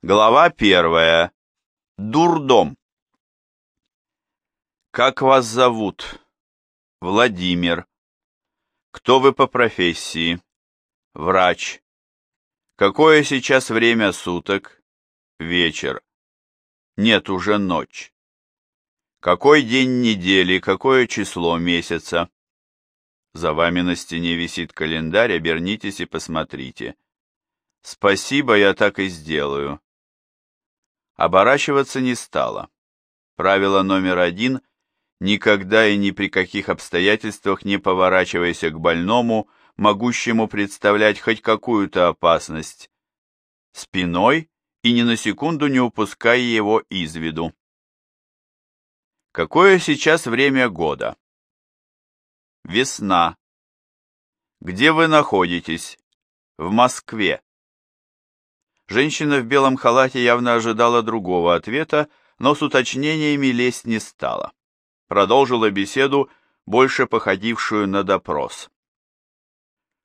Глава первая. Дурдом. Как вас зовут? Владимир. Кто вы по профессии? Врач. Какое сейчас время суток? Вечер. Нет, уже ночь. Какой день недели, какое число месяца? За вами на стене висит календарь, обернитесь и посмотрите. Спасибо, я так и сделаю. Оборачиваться не стала. Правило номер один – никогда и ни при каких обстоятельствах не поворачивайся к больному, могущему представлять хоть какую-то опасность, спиной и ни на секунду не упускай его из виду. Какое сейчас время года? Весна. Где вы находитесь? В Москве. Женщина в белом халате явно ожидала другого ответа, но с уточнениями лезть не стала. Продолжила беседу, больше походившую на допрос.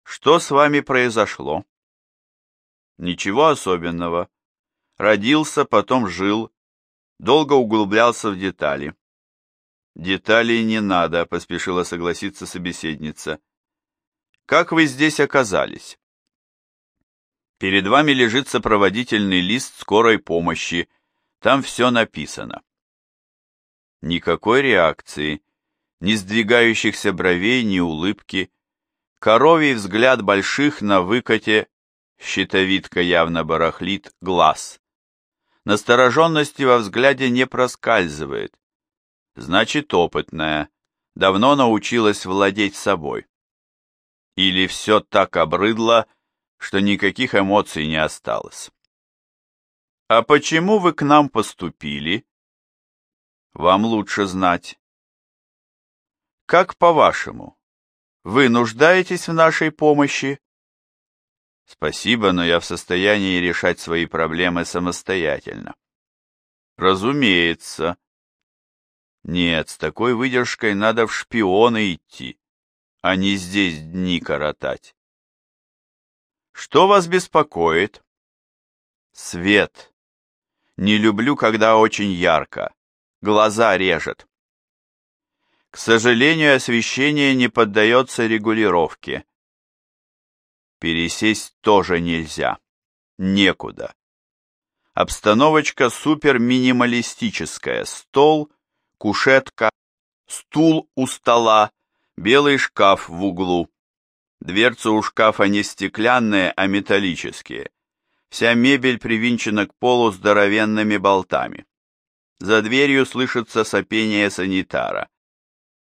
«Что с вами произошло?» «Ничего особенного. Родился, потом жил, долго углублялся в детали». «Деталей не надо», — поспешила согласиться собеседница. «Как вы здесь оказались?» Перед вами лежит сопроводительный лист скорой помощи. Там все написано. Никакой реакции, ни сдвигающихся бровей, ни улыбки. Коровий взгляд больших на выкате, щитовидка явно барахлит, глаз. Настороженности во взгляде не проскальзывает. Значит, опытная, давно научилась владеть собой. Или все так обрыдло, что никаких эмоций не осталось. «А почему вы к нам поступили?» «Вам лучше знать». «Как по-вашему? Вы нуждаетесь в нашей помощи?» «Спасибо, но я в состоянии решать свои проблемы самостоятельно». «Разумеется». «Нет, с такой выдержкой надо в шпионы идти, а не здесь дни коротать». Что вас беспокоит? Свет. Не люблю, когда очень ярко. Глаза режет. К сожалению, освещение не поддается регулировке. Пересесть тоже нельзя. Некуда. Обстановочка супер-минималистическая. Стол, кушетка, стул у стола, белый шкаф в углу. Дверцы у шкафа не стеклянные, а металлические. Вся мебель привинчена к полу здоровенными болтами. За дверью слышится сопение санитара.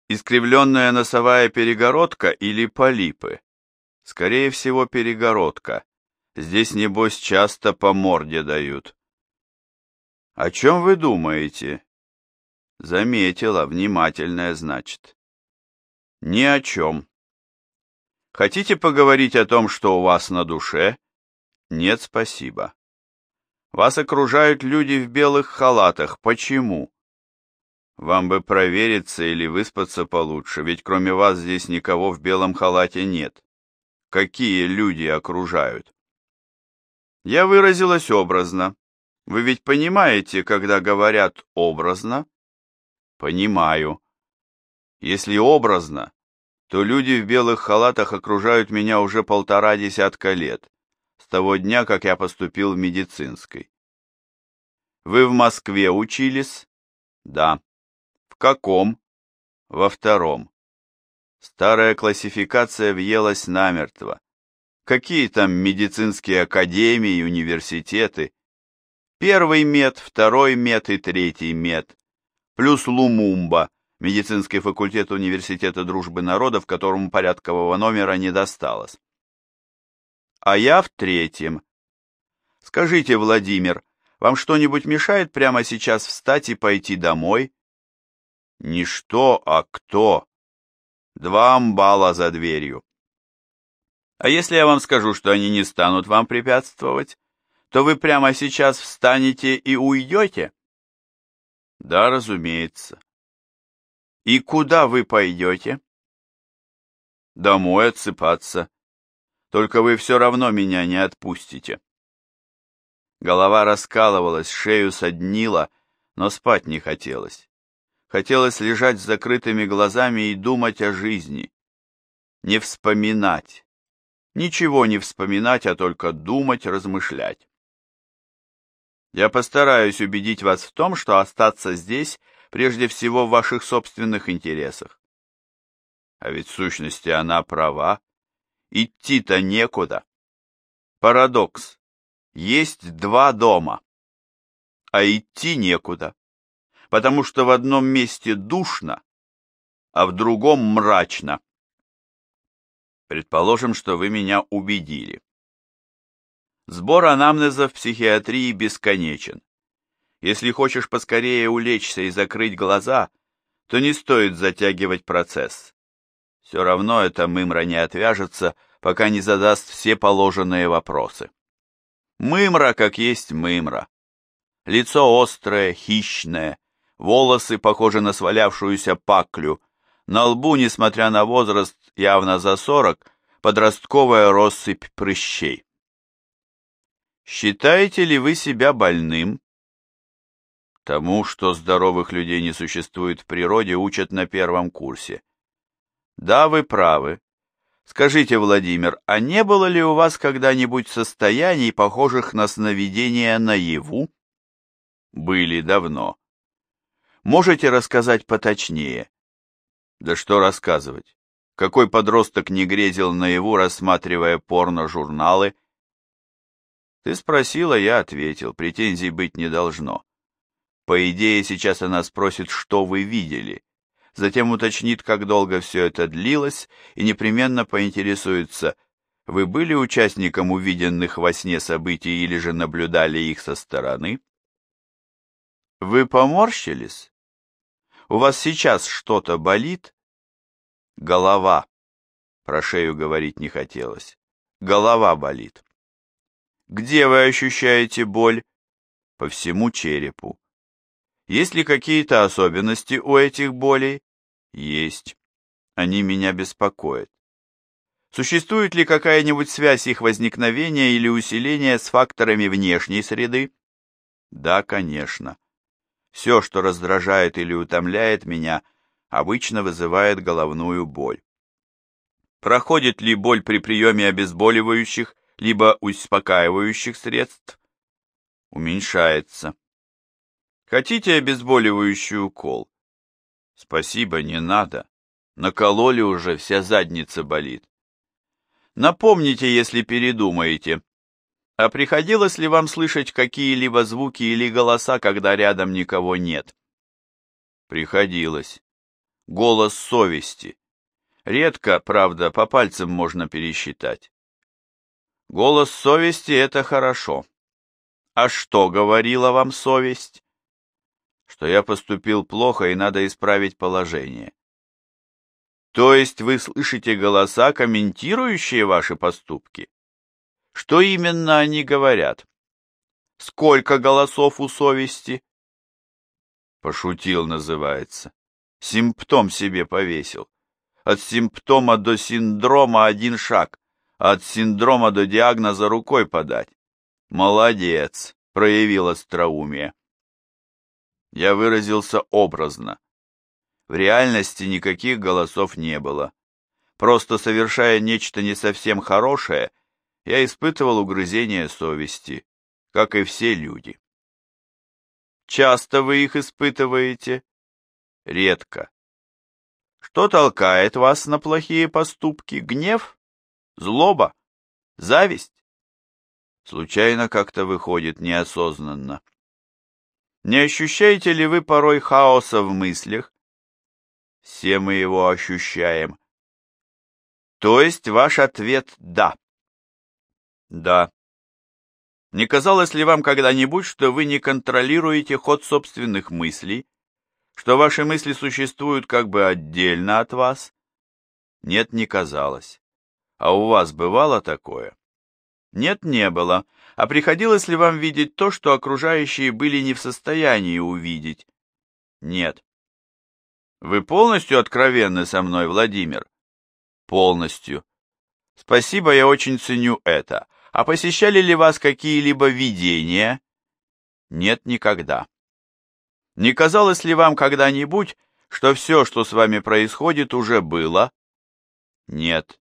Искривленная носовая перегородка или полипы? Скорее всего, перегородка. Здесь, небось, часто по морде дают. О чем вы думаете? Заметила, внимательная, значит. Ни о чем. Хотите поговорить о том, что у вас на душе? Нет, спасибо. Вас окружают люди в белых халатах. Почему? Вам бы провериться или выспаться получше, ведь кроме вас здесь никого в белом халате нет. Какие люди окружают? Я выразилась образно. Вы ведь понимаете, когда говорят образно? Понимаю. Если образно, то люди в белых халатах окружают меня уже полтора десятка лет, с того дня, как я поступил в медицинской. Вы в Москве учились? Да. В каком? Во втором. Старая классификация въелась намертво. Какие там медицинские академии университеты? Первый мед, второй мед и третий мед. Плюс Лумумба, медицинский факультет Университета дружбы народов, которому порядкового номера не досталось. А я в третьем. Скажите, Владимир, вам что-нибудь мешает прямо сейчас встать и пойти домой? Не что, а кто. Два амбала за дверью. А если я вам скажу, что они не станут вам препятствовать, то вы прямо сейчас встанете и уйдете? Да, разумеется. «И куда вы пойдете?» «Домой отсыпаться. Только вы все равно меня не отпустите». Голова раскалывалась, шею соднила, но спать не хотелось. Хотелось лежать с закрытыми глазами и думать о жизни. Не вспоминать. Ничего не вспоминать, а только думать, размышлять. Я постараюсь убедить вас в том, что остаться здесь прежде всего в ваших собственных интересах. А ведь в сущности она права. Идти-то некуда. Парадокс. Есть два дома, а идти некуда, потому что в одном месте душно, а в другом мрачно. Предположим, что вы меня убедили. Сбор анамнеза в психиатрии бесконечен. Если хочешь поскорее улечься и закрыть глаза, то не стоит затягивать процесс. Все равно эта мымра не отвяжется, пока не задаст все положенные вопросы. Мымра, как есть мымра. Лицо острое, хищное, волосы похожи на свалявшуюся паклю, на лбу, несмотря на возраст, явно за сорок, подростковая россыпь прыщей. Считаете ли вы себя больным? Тому, что здоровых людей не существует в природе, учат на первом курсе. Да, вы правы. Скажите, Владимир, а не было ли у вас когда-нибудь состояний, похожих на сновидения наяву? Были давно. Можете рассказать поточнее? Да что рассказывать? Какой подросток не грезил наяву, рассматривая порно-журналы? Ты спросила, я ответил, претензий быть не должно. По идее, сейчас она спросит, что вы видели затем уточнит, как долго все это длилось, и непременно поинтересуется, вы были участником увиденных во сне событий или же наблюдали их со стороны? Вы поморщились? У вас сейчас что-то болит? Голова. Про шею говорить не хотелось. Голова болит. Где вы ощущаете боль? По всему черепу. Есть ли какие-то особенности у этих болей? Есть. Они меня беспокоят. Существует ли какая-нибудь связь их возникновения или усиления с факторами внешней среды? Да, конечно. Все, что раздражает или утомляет меня, обычно вызывает головную боль. Проходит ли боль при приеме обезболивающих либо успокаивающих средств? Уменьшается. Хотите обезболивающий укол? Спасибо, не надо. Накололи уже, вся задница болит. Напомните, если передумаете. А приходилось ли вам слышать какие-либо звуки или голоса, когда рядом никого нет? Приходилось. Голос совести. Редко, правда, по пальцам можно пересчитать. Голос совести — это хорошо. А что говорила вам совесть? Что я поступил плохо и надо исправить положение. То есть вы слышите голоса, комментирующие ваши поступки? Что именно они говорят? Сколько голосов у совести? Пошутил, называется. Симптом себе повесил. От симптома до синдрома один шаг, а от синдрома до диагноза рукой подать. Молодец, проявил остроумие. Я выразился образно. В реальности никаких голосов не было. Просто совершая нечто не совсем хорошее, я испытывал угрызение совести, как и все люди. Часто вы их испытываете? Редко. Что толкает вас на плохие поступки? Гнев? Злоба? Зависть? Случайно как-то выходит неосознанно. Не ощущаете ли вы порой хаоса в мыслях? Все мы его ощущаем. То есть ваш ответ «да». Да. Не казалось ли вам когда-нибудь, что вы не контролируете ход собственных мыслей, что ваши мысли существуют как бы отдельно от вас? Нет, не казалось. А у вас бывало такое? Нет, не было. А приходилось ли вам видеть то, что окружающие были не в состоянии увидеть? Нет. Вы полностью откровенны со мной, Владимир? Полностью. Спасибо, я очень ценю это. А посещали ли вас какие-либо видения? Нет, никогда. Не казалось ли вам когда-нибудь, что все, что с вами происходит, уже было? Нет.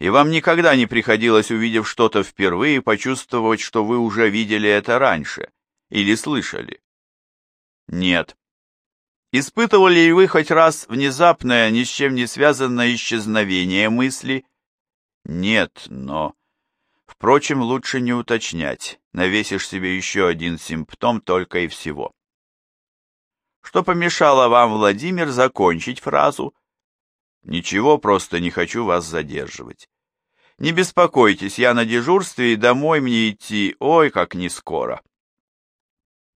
И вам никогда не приходилось, увидев что-то впервые, почувствовать, что вы уже видели это раньше или слышали? Нет. Испытывали ли вы хоть раз внезапное, ни с чем не связанное исчезновение мысли? Нет, но... Впрочем, лучше не уточнять, навесишь себе еще один симптом только и всего. Что помешало вам, Владимир, закончить фразу? Ничего, просто не хочу вас задерживать. Не беспокойтесь, я на дежурстве, и домой мне идти, ой, как не скоро.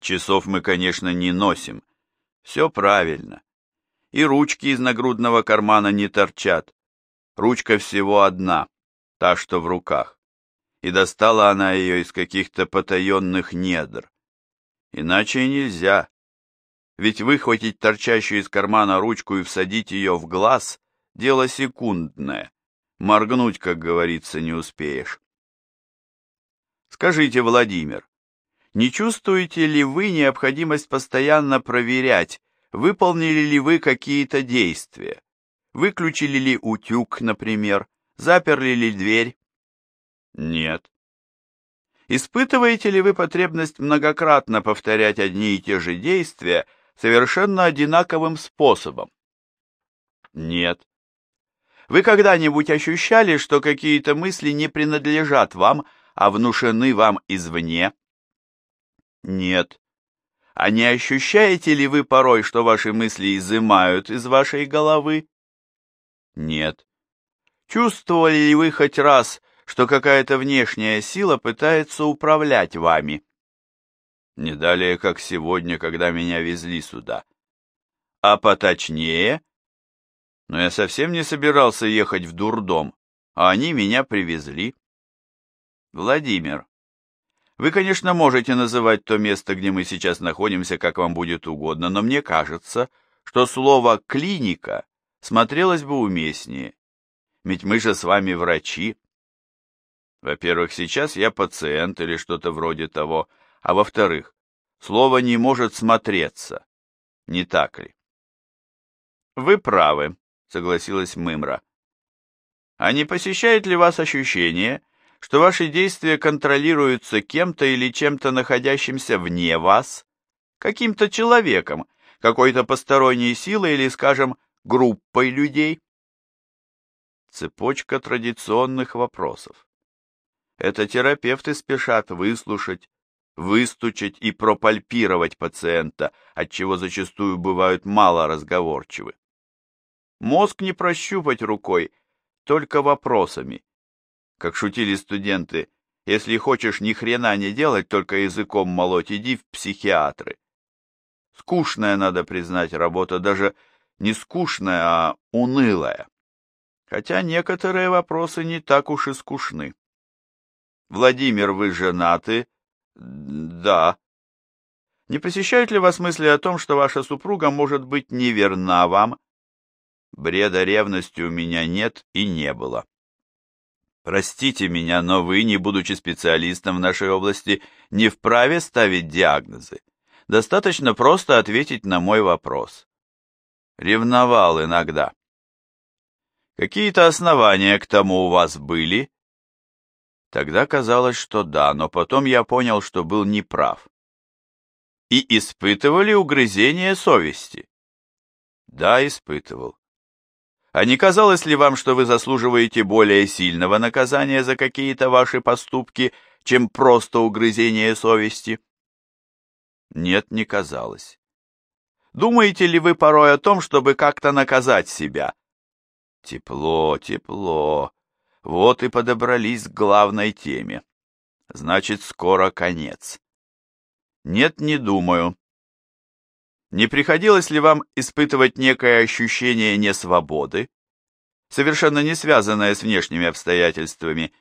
Часов мы, конечно, не носим. Все правильно. И ручки из нагрудного кармана не торчат. Ручка всего одна, та, что в руках. И достала она ее из каких-то потаенных недр. Иначе нельзя. Ведь выхватить торчащую из кармана ручку и всадить ее в глаз — дело секундное. Моргнуть, как говорится, не успеешь. Скажите, Владимир, не чувствуете ли вы необходимость постоянно проверять, выполнили ли вы какие-то действия? Выключили ли утюг, например? Заперли ли дверь? Нет. Испытываете ли вы потребность многократно повторять одни и те же действия, совершенно одинаковым способом? Нет. Вы когда-нибудь ощущали, что какие-то мысли не принадлежат вам, а внушены вам извне? Нет. А не ощущаете ли вы порой, что ваши мысли изымают из вашей головы? Нет. Чувствовали ли вы хоть раз, что какая-то внешняя сила пытается управлять вами? Не далее, как сегодня, когда меня везли сюда. А поточнее? Но я совсем не собирался ехать в дурдом, а они меня привезли. Владимир, вы, конечно, можете называть то место, где мы сейчас находимся, как вам будет угодно, но мне кажется, что слово «клиника» смотрелось бы уместнее. Ведь мы же с вами врачи. Во-первых, сейчас я пациент или что-то вроде того, а во-вторых, слово не может смотреться, не так ли? Вы правы, согласилась Мымра. А не посещает ли вас ощущение, что ваши действия контролируются кем-то или чем-то находящимся вне вас, каким-то человеком, какой-то посторонней силой или, скажем, группой людей? Цепочка традиционных вопросов. Это терапевты спешат выслушать, выстучать и пропальпировать пациента, от чего зачастую бывают мало разговорчивы. Мозг не прощупать рукой, только вопросами. Как шутили студенты, если хочешь ни хрена не делать, только языком молоть, иди в психиатры. Скучная, надо признать, работа, даже не скучная, а унылая. Хотя некоторые вопросы не так уж и скучны. Владимир, вы женаты? Да. Не посещают ли вас мысли о том, что ваша супруга может быть неверна вам? Бреда ревности у меня нет и не было. Простите меня, но вы, не будучи специалистом в нашей области, не вправе ставить диагнозы. Достаточно просто ответить на мой вопрос. Ревновал иногда. Какие-то основания к тому у вас были? Тогда казалось, что да, но потом я понял, что был неправ. И испытывали угрызение совести? Да, испытывал. А не казалось ли вам, что вы заслуживаете более сильного наказания за какие-то ваши поступки, чем просто угрызение совести? Нет, не казалось. Думаете ли вы порой о том, чтобы как-то наказать себя? Тепло, тепло. Вот и подобрались к главной теме. Значит, скоро конец. Нет, не думаю. Не приходилось ли вам испытывать некое ощущение несвободы, совершенно не связанное с внешними обстоятельствами?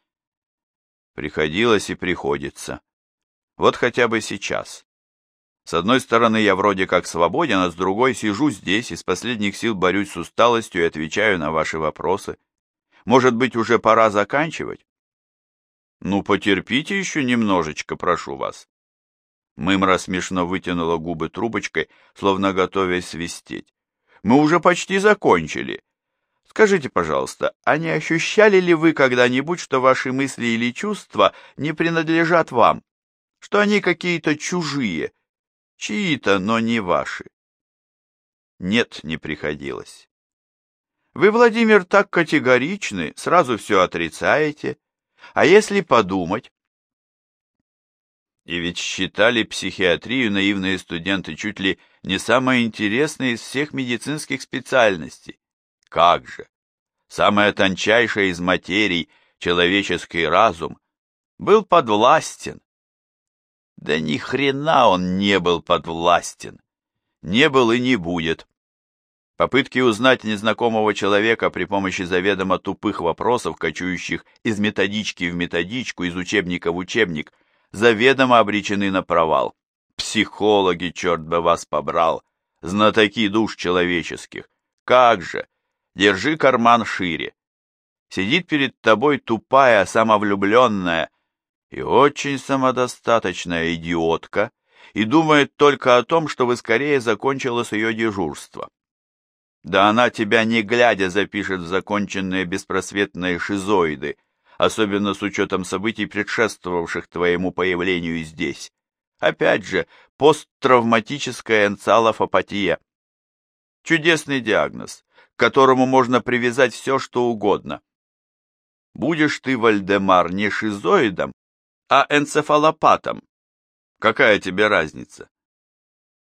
Приходилось и приходится. Вот хотя бы сейчас. С одной стороны, я вроде как свободен, а с другой сижу здесь, из последних сил борюсь с усталостью и отвечаю на ваши вопросы. Может быть, уже пора заканчивать? Ну, потерпите еще немножечко, прошу вас. Мымра смешно вытянула губы трубочкой, словно готовясь свистеть. Мы уже почти закончили. Скажите, пожалуйста, а не ощущали ли вы когда-нибудь, что ваши мысли или чувства не принадлежат вам? Что они какие-то чужие, чьи-то, но не ваши? Нет, не приходилось. Вы, Владимир, так категоричны, сразу все отрицаете. А если подумать? И ведь считали психиатрию наивные студенты чуть ли не самой интересной из всех медицинских специальностей. Как же! Самая тончайшая из материй, человеческий разум, был подвластен. Да ни хрена он не был подвластен. Не был и не будет. Попытки узнать незнакомого человека при помощи заведомо тупых вопросов, кочующих из методички в методичку, из учебника в учебник, заведомо обречены на провал. Психологи, черт бы вас побрал, знатоки душ человеческих. Как же! Держи карман шире. Сидит перед тобой тупая, самовлюбленная и очень самодостаточная идиотка и думает только о том, чтобы скорее закончилось ее дежурство. Да она тебя не глядя запишет в законченные беспросветные шизоиды, особенно с учетом событий, предшествовавших твоему появлению здесь. Опять же, посттравматическая энцалофопатия. Чудесный диагноз, к которому можно привязать все, что угодно. Будешь ты, Вальдемар, не шизоидом, а энцефалопатом. Какая тебе разница?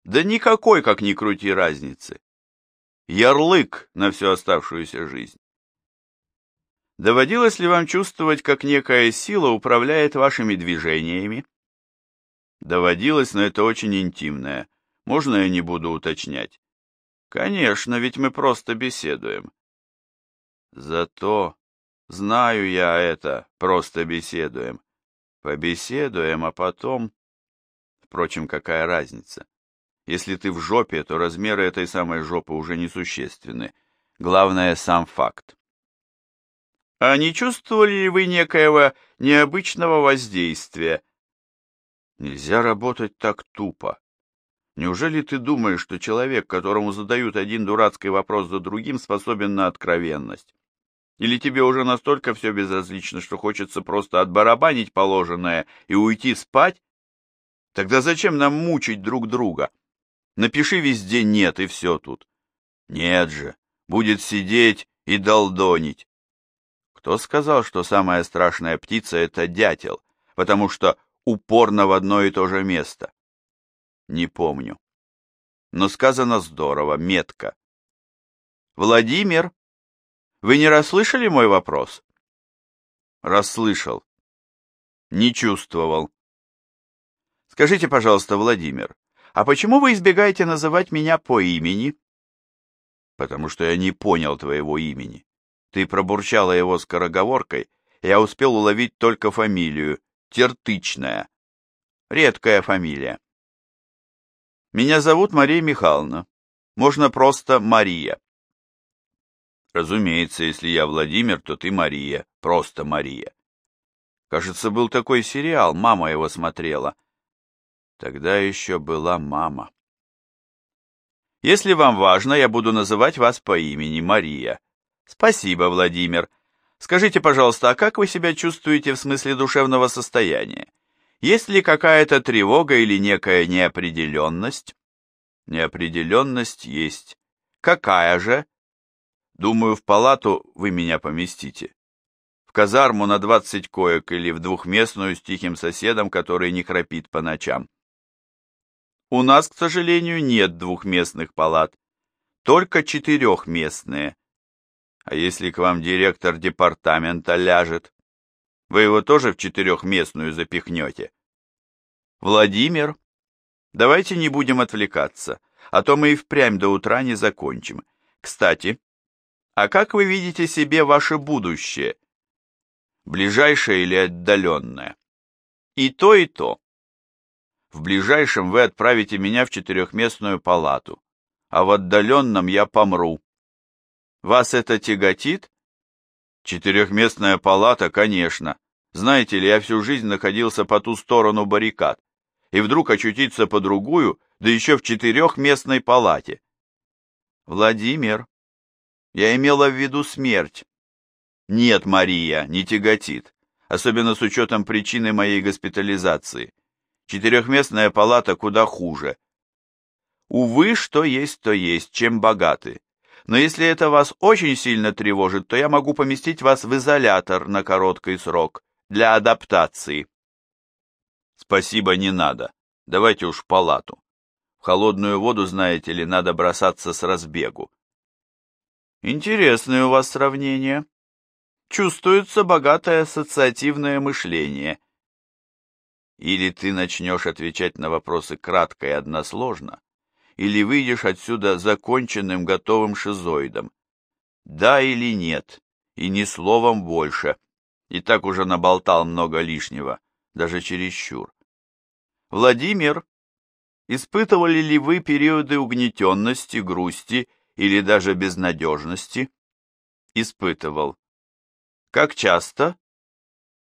Да никакой, как ни крути, разницы ярлык на всю оставшуюся жизнь. Доводилось ли вам чувствовать, как некая сила управляет вашими движениями? Доводилось, но это очень интимное. Можно я не буду уточнять? Конечно, ведь мы просто беседуем. Зато знаю я это, просто беседуем. Побеседуем, а потом... Впрочем, какая разница? Если ты в жопе, то размеры этой самой жопы уже несущественны. Главное — сам факт. А не чувствовали ли вы некоего необычного воздействия? Нельзя работать так тупо. Неужели ты думаешь, что человек, которому задают один дурацкий вопрос за другим, способен на откровенность? Или тебе уже настолько все безразлично, что хочется просто отбарабанить положенное и уйти спать? Тогда зачем нам мучить друг друга? Напиши везде «нет» и все тут. Нет же, будет сидеть и долдонить. Кто сказал, что самая страшная птица — это дятел, потому что упорно в одно и то же место? Не помню. Но сказано здорово, метко. Владимир, вы не расслышали мой вопрос? Расслышал. Не чувствовал. Скажите, пожалуйста, Владимир, «А почему вы избегаете называть меня по имени?» «Потому что я не понял твоего имени. Ты пробурчала его скороговоркой, я успел уловить только фамилию, Тертычная. Редкая фамилия. Меня зовут Мария Михайловна. Можно просто Мария. Разумеется, если я Владимир, то ты Мария, просто Мария. Кажется, был такой сериал, мама его смотрела. Тогда еще была мама. Если вам важно, я буду называть вас по имени Мария. Спасибо, Владимир. Скажите, пожалуйста, а как вы себя чувствуете в смысле душевного состояния? Есть ли какая-то тревога или некая неопределенность? Неопределенность есть. Какая же? Думаю, в палату вы меня поместите. В казарму на двадцать коек или в двухместную с тихим соседом, который не храпит по ночам. У нас, к сожалению, нет двухместных палат, только четырехместные. А если к вам директор департамента ляжет, вы его тоже в четырехместную запихнете? Владимир, давайте не будем отвлекаться, а то мы и впрямь до утра не закончим. Кстати, а как вы видите себе ваше будущее? Ближайшее или отдаленное? И то, и то. В ближайшем вы отправите меня в четырехместную палату, а в отдаленном я помру. Вас это тяготит? Четырехместная палата, конечно. Знаете ли, я всю жизнь находился по ту сторону баррикад, и вдруг очутиться по другую, да еще в четырехместной палате. Владимир, я имела в виду смерть. Нет, Мария, не тяготит, особенно с учетом причины моей госпитализации. Четырехместная палата куда хуже. Увы, что есть, то есть, чем богаты. Но если это вас очень сильно тревожит, то я могу поместить вас в изолятор на короткий срок для адаптации. Спасибо, не надо. Давайте уж палату. В холодную воду, знаете ли, надо бросаться с разбегу. Интересное у вас сравнение. Чувствуется богатое ассоциативное мышление. Или ты начнешь отвечать на вопросы кратко и односложно, или выйдешь отсюда законченным готовым шизоидом. Да или нет, и ни словом больше. И так уже наболтал много лишнего, даже чересчур. Владимир, испытывали ли вы периоды угнетенности, грусти или даже безнадежности? Испытывал. Как часто?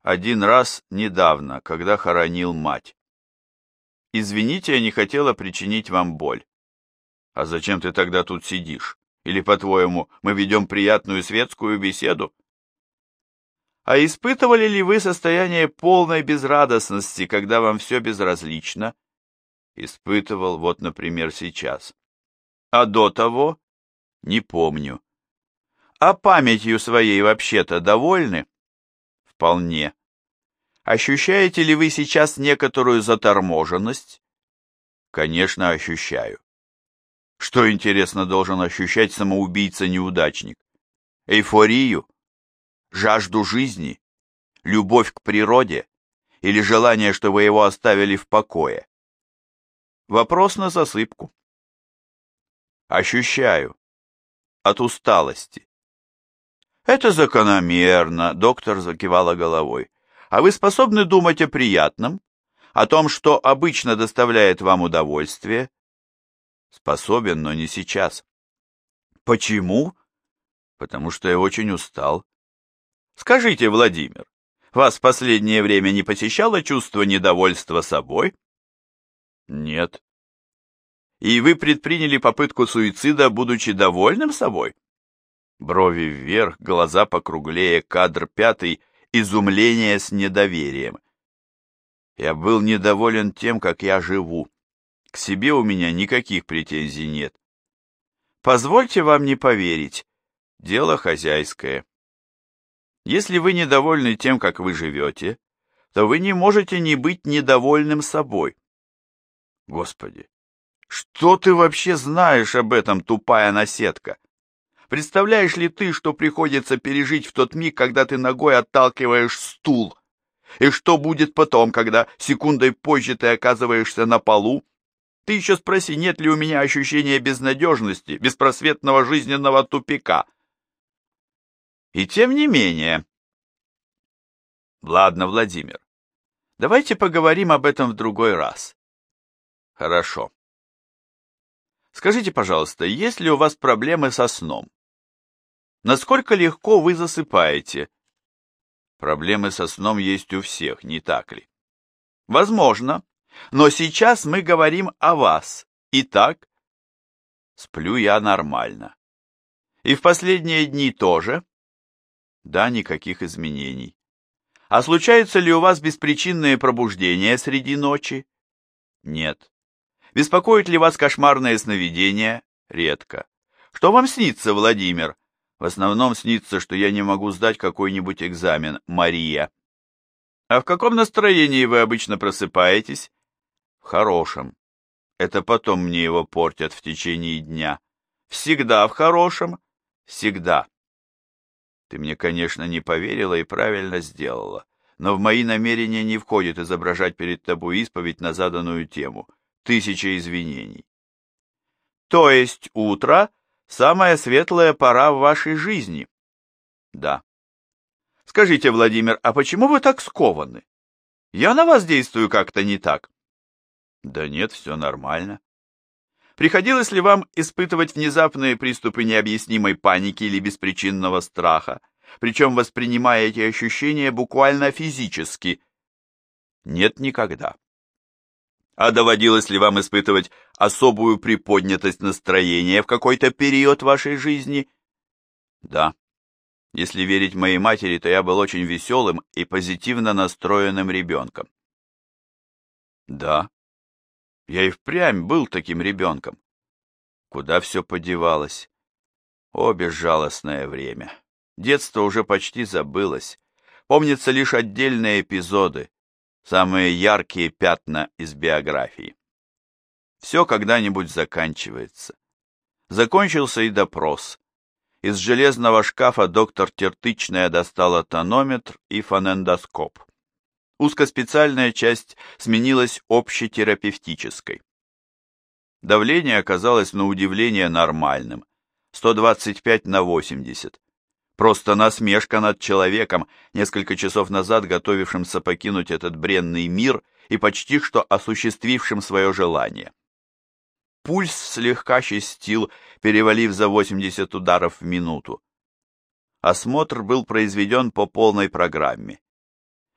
Один раз недавно, когда хоронил мать. Извините, я не хотела причинить вам боль. А зачем ты тогда тут сидишь? Или, по-твоему, мы ведем приятную светскую беседу? А испытывали ли вы состояние полной безрадостности, когда вам все безразлично? Испытывал, вот, например, сейчас. А до того? Не помню. А памятью своей вообще-то довольны? Вполне. Ощущаете ли вы сейчас некоторую заторможенность? Конечно, ощущаю. Что, интересно, должен ощущать самоубийца-неудачник? Эйфорию? жажду жизни, любовь к природе или желание, чтобы его оставили в покое? Вопрос на засыпку. Ощущаю. От усталости. Это закономерно, доктор закивала головой. А вы способны думать о приятном? О том, что обычно доставляет вам удовольствие? Способен, но не сейчас. Почему? Потому что я очень устал Скажите, Владимир, вас в последнее время не посещало чувство недовольства собой? Нет. И вы предприняли попытку суицида, будучи довольным собой? Брови вверх, глаза покруглее, кадр пятый, изумление с недоверием. Я был недоволен тем, как я живу. К себе у меня никаких претензий нет. Позвольте вам не поверить. Дело хозяйское. Если вы недовольны тем, как вы живете, то вы не можете не быть недовольным собой. Господи, что ты вообще знаешь об этом, тупая наседка? Представляешь ли ты, что приходится пережить в тот миг, когда ты ногой отталкиваешь стул? И что будет потом, когда секундой позже ты оказываешься на полу? Ты еще спроси, нет ли у меня ощущения безнадежности, беспросветного жизненного тупика. И тем не менее... Ладно, Владимир, давайте поговорим об этом в другой раз. Хорошо. Скажите, пожалуйста, есть ли у вас проблемы со сном? Насколько легко вы засыпаете? Проблемы со сном есть у всех, не так ли? Возможно, но сейчас мы говорим о вас. Итак, сплю я нормально. И в последние дни тоже? Да, никаких изменений. А случаются ли у вас беспричинные пробуждения среди ночи? Нет. Беспокоит ли вас кошмарное сновидение? Редко. Что вам снится, Владимир? В основном снится, что я не могу сдать какой-нибудь экзамен, Мария. А в каком настроении вы обычно просыпаетесь? Хорошем. Это потом мне его портят в течение дня. Всегда в хорошем? Всегда. Ты мне, конечно, не поверила и правильно сделала, но в мои намерения не входит изображать перед тобой исповедь на заданную тему. Тысяча извинений. То есть утро — самая светлая пора в вашей жизни? Да. Скажите, Владимир, а почему вы так скованы? Я на вас действую как-то не так. Да нет, все нормально. Приходилось ли вам испытывать внезапные приступы необъяснимой паники или беспричинного страха, причем воспринимая эти ощущения буквально физически. Нет никогда. А доводилось ли вам испытывать особую приподнятость настроения в какой-то период вашей жизни? Да. Если верить моей матери, то я был очень веселым и позитивно настроенным ребенком. Да, я и впрямь был таким ребенком. Куда все подевалось? О, безжалостное время. Детство уже почти забылось. Помнятся лишь отдельные эпизоды, самые яркие пятна из биографии. Все когда-нибудь заканчивается. Закончился и допрос. Из железного шкафа доктор Тертычная достала тонометр и фонендоскоп. Узкоспециальная часть сменилась общетерапевтической. Давление оказалось на удивление нормальным, 125 на 80. Просто насмешка над человеком, несколько часов назад готовившимся покинуть этот бренный мир и почти что осуществившим свое желание. Пульс слегка чистил, перевалив за 80 ударов в минуту. Осмотр был произведен по полной программе.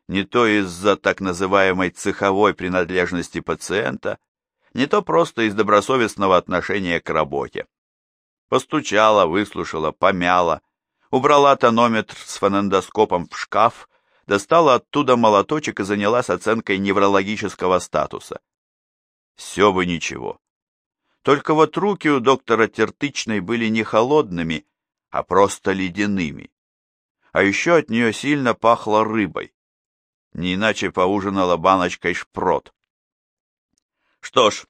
Не то из-за так называемой цеховой принадлежности пациента, не то просто из добросовестного отношения к работе. Постучала, выслушала, помяла, убрала тонометр с фонендоскопом в шкаф, достала оттуда молоточек и занялась оценкой неврологического статуса. Все бы ничего. Только вот руки у доктора Тертычной были не холодными, а просто ледяными. А еще от нее сильно пахло рыбой. Не иначе поужинала баночкой шпрот. Что ж,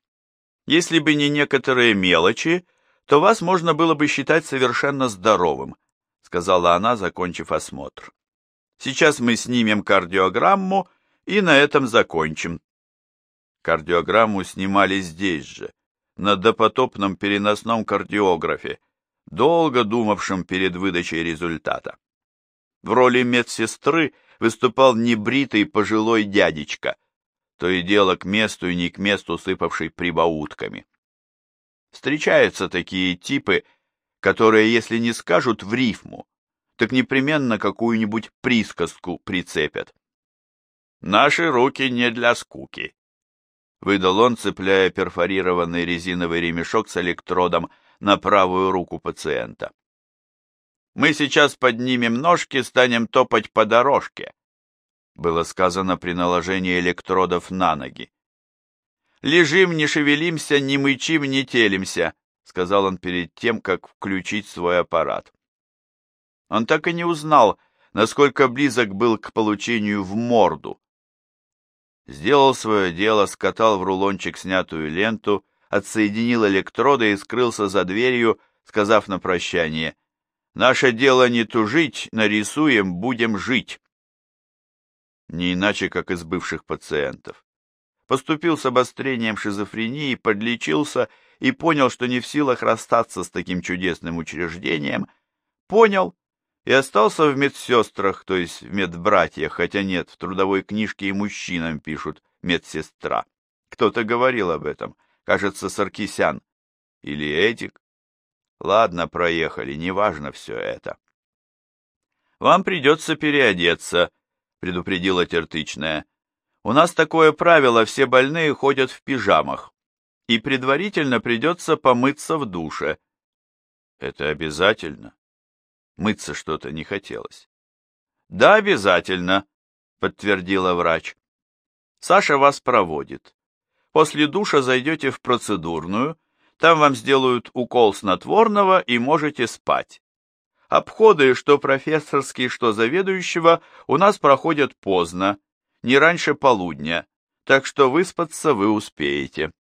если бы не некоторые мелочи, то вас можно было бы считать совершенно здоровым, сказала она, закончив осмотр. Сейчас мы снимем кардиограмму и на этом закончим. Кардиограмму снимали здесь же, на допотопном переносном кардиографе, долго думавшем перед выдачей результата. В роли медсестры выступал небритый пожилой дядечка, то и дело к месту и не к месту сыпавший прибаутками. Встречаются такие типы, которые, если не скажут в рифму, так непременно какую-нибудь присказку прицепят. Наши руки не для скуки выдал он, цепляя перфорированный резиновый ремешок с электродом на правую руку пациента. «Мы сейчас поднимем ножки, станем топать по дорожке», было сказано при наложении электродов на ноги. «Лежим, не шевелимся, не мычим, не телимся», сказал он перед тем, как включить свой аппарат. Он так и не узнал, насколько близок был к получению в морду, Сделал свое дело, скатал в рулончик снятую ленту, отсоединил электроды и скрылся за дверью, сказав на прощание, «Наше дело не тужить, нарисуем, будем жить». Не иначе, как из бывших пациентов. Поступил с обострением шизофрении, подлечился и понял, что не в силах расстаться с таким чудесным учреждением, понял и остался в медсестрах, то есть в медбратьях, хотя нет, в трудовой книжке и мужчинам пишут медсестра. Кто-то говорил об этом, кажется, Саркисян. Или Эдик. Ладно, проехали, неважно все это. Вам придется переодеться, предупредила Тертычная. У нас такое правило, все больные ходят в пижамах. И предварительно придется помыться в душе. Это обязательно? Мыться что-то не хотелось. «Да, обязательно», — подтвердила врач. «Саша вас проводит. После душа зайдете в процедурную, там вам сделают укол снотворного и можете спать. Обходы, что профессорские, что заведующего, у нас проходят поздно, не раньше полудня, так что выспаться вы успеете.